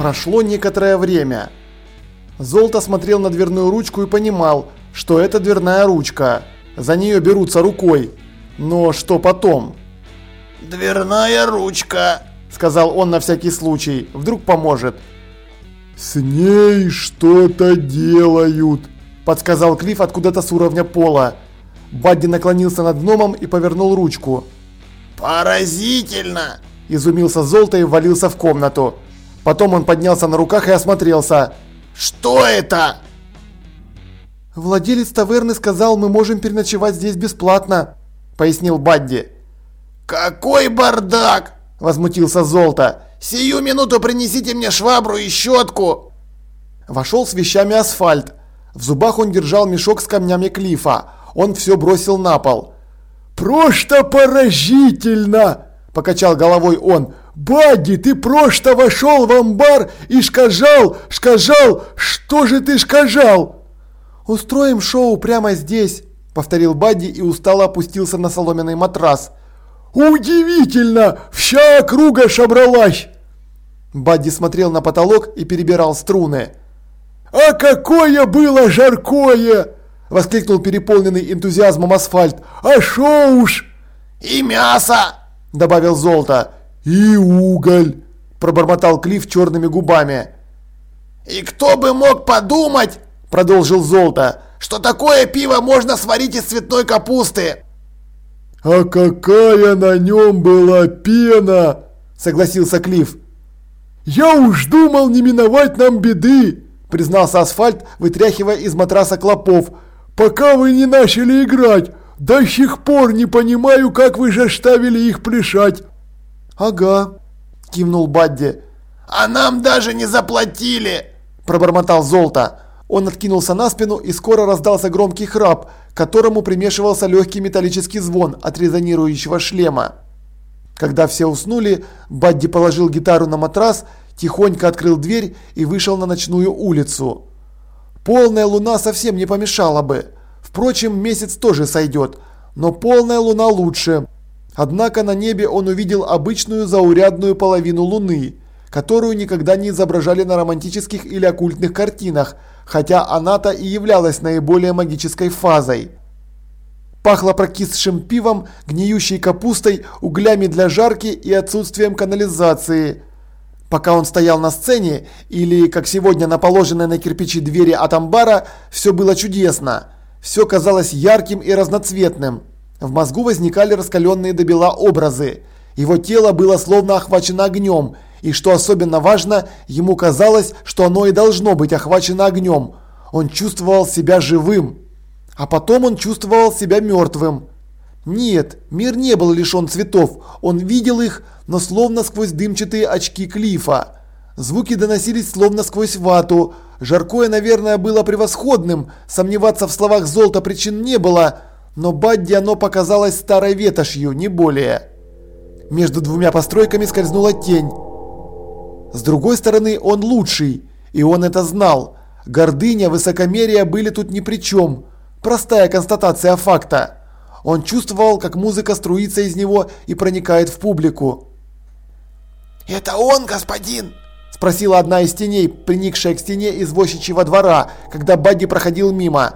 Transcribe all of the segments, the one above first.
Прошло некоторое время. Золото смотрел на дверную ручку и понимал, что это дверная ручка. За нее берутся рукой. Но что потом? «Дверная ручка», – сказал он на всякий случай. Вдруг поможет. «С ней что-то делают», – подсказал Клифф откуда-то с уровня пола. Бадди наклонился над гномом и повернул ручку. «Поразительно!» – изумился Золото и ввалился в комнату. Потом он поднялся на руках и осмотрелся. «Что это?» «Владелец таверны сказал, мы можем переночевать здесь бесплатно», – пояснил Бадди. «Какой бардак!» – возмутился Золото. «Сию минуту принесите мне швабру и щетку!» Вошел с вещами асфальт. В зубах он держал мешок с камнями клифа. Он все бросил на пол. «Просто поразительно!» – покачал головой он. «Бадди, ты просто вошел в амбар и сказал, сказал, что же ты сказал?» «Устроим шоу прямо здесь», – повторил Бадди и устало опустился на соломенный матрас. «Удивительно! Вся округа собралась!» Бадди смотрел на потолок и перебирал струны. «А какое было жаркое!» – воскликнул переполненный энтузиазмом асфальт. «А шо уж!» «И мясо!» – добавил Золото. «И уголь!» – пробормотал Клифф черными губами. «И кто бы мог подумать!» – продолжил Золото. «Что такое пиво можно сварить из цветной капусты!» «А какая на нем была пена!» – согласился Клифф. «Я уж думал не миновать нам беды!» – признался Асфальт, вытряхивая из матраса клопов. «Пока вы не начали играть! До сих пор не понимаю, как вы же заставили их пляшать!» «Ага», – кивнул Бадди. «А нам даже не заплатили!» – пробормотал Золото. Он откинулся на спину и скоро раздался громкий храп, к которому примешивался легкий металлический звон от резонирующего шлема. Когда все уснули, Бадди положил гитару на матрас, тихонько открыл дверь и вышел на ночную улицу. Полная луна совсем не помешала бы. Впрочем, месяц тоже сойдет, но полная луна лучше. Однако на небе он увидел обычную заурядную половину луны, которую никогда не изображали на романтических или оккультных картинах, хотя она-то и являлась наиболее магической фазой. Пахло прокисшим пивом, гниющей капустой, углями для жарки и отсутствием канализации. Пока он стоял на сцене, или, как сегодня на положенной на кирпичи двери от амбара, все было чудесно. Все казалось ярким и разноцветным. В мозгу возникали раскаленные до бела образы. Его тело было словно охвачено огнем – и что особенно важно, ему казалось, что оно и должно быть охвачено огнем. Он чувствовал себя живым. А потом он чувствовал себя мертвым. Нет, мир не был лишен цветов, он видел их, но словно сквозь дымчатые очки Клифа. Звуки доносились словно сквозь вату. Жаркое, наверное, было превосходным, сомневаться в словах золота причин не было, но Бадди оно показалось старой ветошью, не более. Между двумя постройками скользнула тень. С другой стороны, он лучший, и он это знал. Гордыня, высокомерие были тут ни при чем. Простая констатация факта. Он чувствовал, как музыка струится из него и проникает в публику. «Это он, господин?» – спросила одна из теней, приникшая к стене извозчичьего двора, когда Бадди проходил мимо.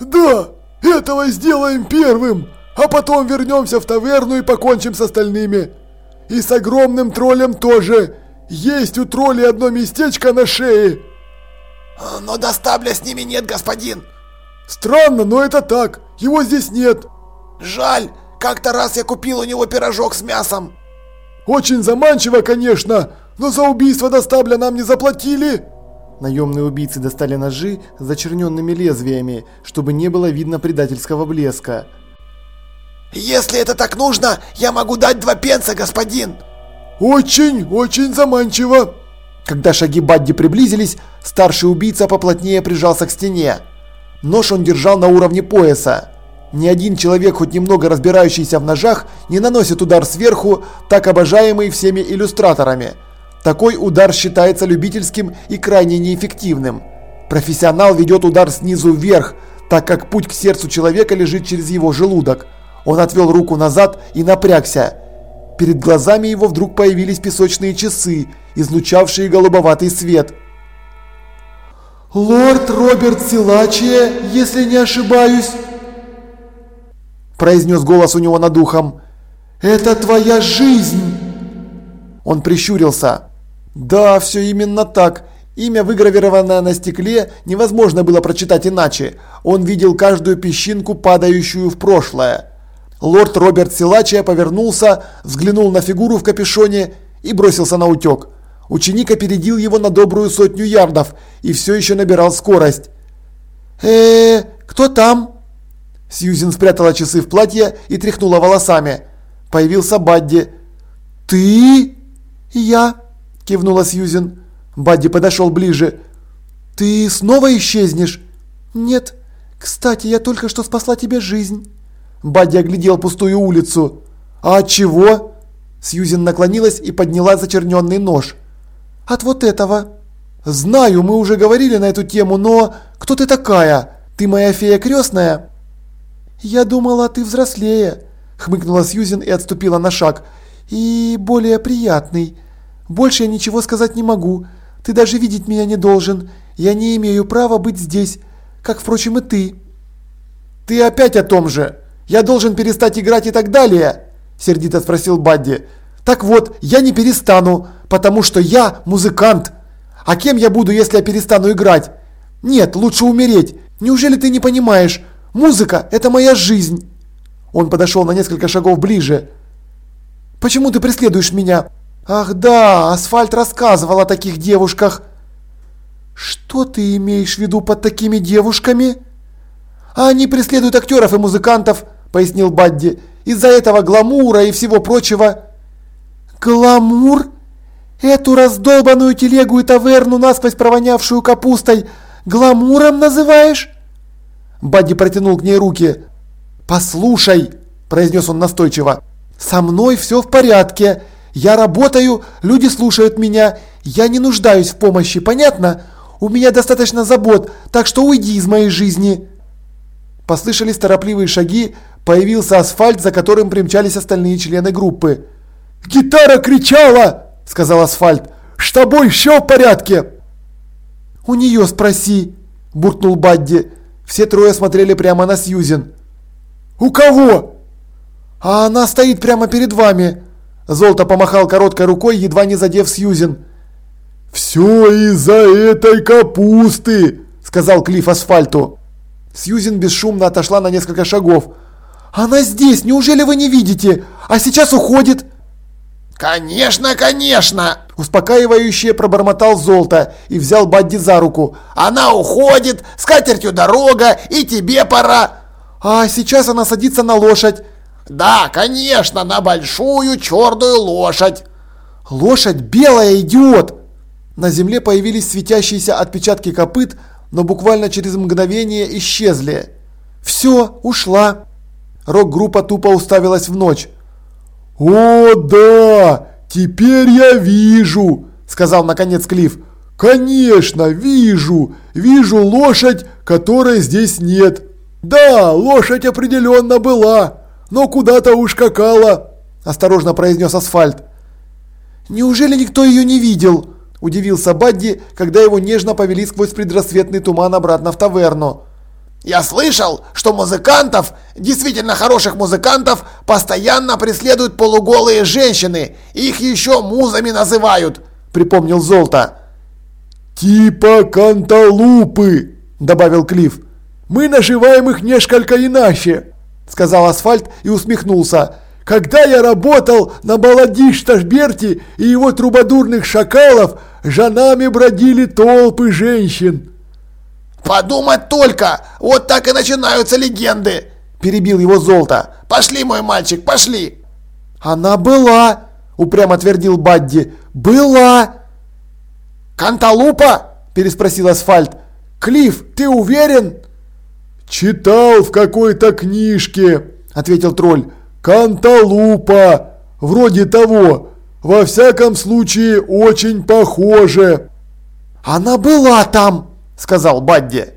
«Да, этого сделаем первым, а потом вернемся в таверну и покончим с остальными. И с огромным троллем тоже. Есть у тролли одно местечко на шее. Но достабля с ними нет, господин. Странно, но это так. Его здесь нет. Жаль. Как-то раз я купил у него пирожок с мясом. Очень заманчиво, конечно, но за убийство достабля нам не заплатили. Наемные убийцы достали ножи с зачерненными лезвиями, чтобы не было видно предательского блеска. «Если это так нужно, я могу дать два пенса, господин!» «Очень, очень заманчиво!» Когда шаги Бадди приблизились, старший убийца поплотнее прижался к стене. Нож он держал на уровне пояса. Ни один человек, хоть немного разбирающийся в ножах, не наносит удар сверху, так обожаемый всеми иллюстраторами. Такой удар считается любительским и крайне неэффективным. Профессионал ведет удар снизу вверх, так как путь к сердцу человека лежит через его желудок. Он отвел руку назад и напрягся. Перед глазами его вдруг появились песочные часы, излучавшие голубоватый свет. «Лорд Роберт Силачия, если не ошибаюсь», произнес голос у него над ухом. «Это твоя жизнь!» Он прищурился. Да, все именно так. Имя, выгравированное на стекле, невозможно было прочитать иначе. Он видел каждую песчинку, падающую в прошлое. Лорд Роберт Силачия повернулся, взглянул на фигуру в капюшоне и бросился на утек. Ученик опередил его на добрую сотню ярдов и все еще набирал скорость. э, -э кто там?» Сьюзен спрятала часы в платье и тряхнула волосами. Появился Бадди. «Ты?» «Я», – кивнула Сьюзен. Бадди подошел ближе. «Ты снова исчезнешь?» «Нет. Кстати, я только что спасла тебе жизнь». Бадди оглядел пустую улицу. «А от чего?» Сьюзен наклонилась и подняла зачерненный нож. «От вот этого». «Знаю, мы уже говорили на эту тему, но... Кто ты такая? Ты моя фея крестная?» «Я думала, ты взрослее», – хмыкнула Сьюзен и отступила на шаг. «И более приятный. Больше я ничего сказать не могу. Ты даже видеть меня не должен. Я не имею права быть здесь, как, впрочем, и ты». «Ты опять о том же. Я должен перестать играть и так далее?» – сердито спросил Бадди. «Так вот, я не перестану, потому что я музыкант. А кем я буду, если я перестану играть? Нет, лучше умереть. Неужели ты не понимаешь? Музыка – это моя жизнь!» Он подошел на несколько шагов ближе. «Почему ты преследуешь меня? Ах да, Асфальт рассказывал о таких девушках!» «Что ты имеешь в виду под такими девушками?» «А они преследуют актеров и музыкантов», – пояснил Бадди. «Из-за этого гламура и всего прочего». «Гламур? Эту раздолбанную телегу и таверну, насквозь провонявшую капустой, гламуром называешь?» Бадди протянул к ней руки. «Послушай», – произнес он настойчиво, – «со мной все в порядке. Я работаю, люди слушают меня. Я не нуждаюсь в помощи, понятно? У меня достаточно забот, так что уйди из моей жизни». Послышались торопливые шаги, появился асфальт, за которым примчались остальные члены группы. «Гитара кричала!» – сказал асфальт. «С тобой все в порядке?» «У нее спроси», – буркнул Бадди. Все трое смотрели прямо на Сьюзен. «У кого?» «А она стоит прямо перед вами». Золото помахал короткой рукой, едва не задев Сьюзен. «Все из-за этой капусты», – сказал Клифф асфальту. Сьюзен бесшумно отошла на несколько шагов. «Она здесь, неужели вы не видите? А сейчас уходит!» «Конечно, конечно!» Успокаивающе пробормотал Золото и взял Бадди за руку. «Она уходит, с катертью дорога, и тебе пора!» «А сейчас она садится на лошадь!» «Да, конечно, на большую черную лошадь!» «Лошадь белая, идиот!» На земле появились светящиеся отпечатки копыт, но буквально через мгновение исчезли. «Все, ушла!» Рок-группа тупо уставилась в ночь. «О, да! Теперь я вижу!» – сказал наконец Клифф. «Конечно, вижу! Вижу лошадь, которой здесь нет. Да, лошадь определенно была, но куда-то ускакала!» – осторожно произнес Асфальт. «Неужели никто ее не видел?» – удивился Бадди, когда его нежно повели сквозь предрассветный туман обратно в таверну. Я слышал, что музыкантов, действительно хороших музыкантов, постоянно преследуют полуголые женщины. Их еще музами называют, припомнил Золото. Типа канталупы, добавил Клифф. Мы наживаем их несколько иначе, сказал Асфальт и усмехнулся. Когда я работал на Баладиш Ташберти и его трубадурных шакалов, жанами бродили толпы женщин. «Подумать только! Вот так и начинаются легенды!» Перебил его Золото. «Пошли, мой мальчик, пошли!» «Она была!» Упрямо твердил Бадди. «Была!» «Канталупа?» Переспросил Асфальт. «Клифф, ты уверен?» «Читал в какой-то книжке», ответил тролль. «Канталупа! Вроде того. Во всяком случае, очень похоже». «Она была там!» Сказал Бадди.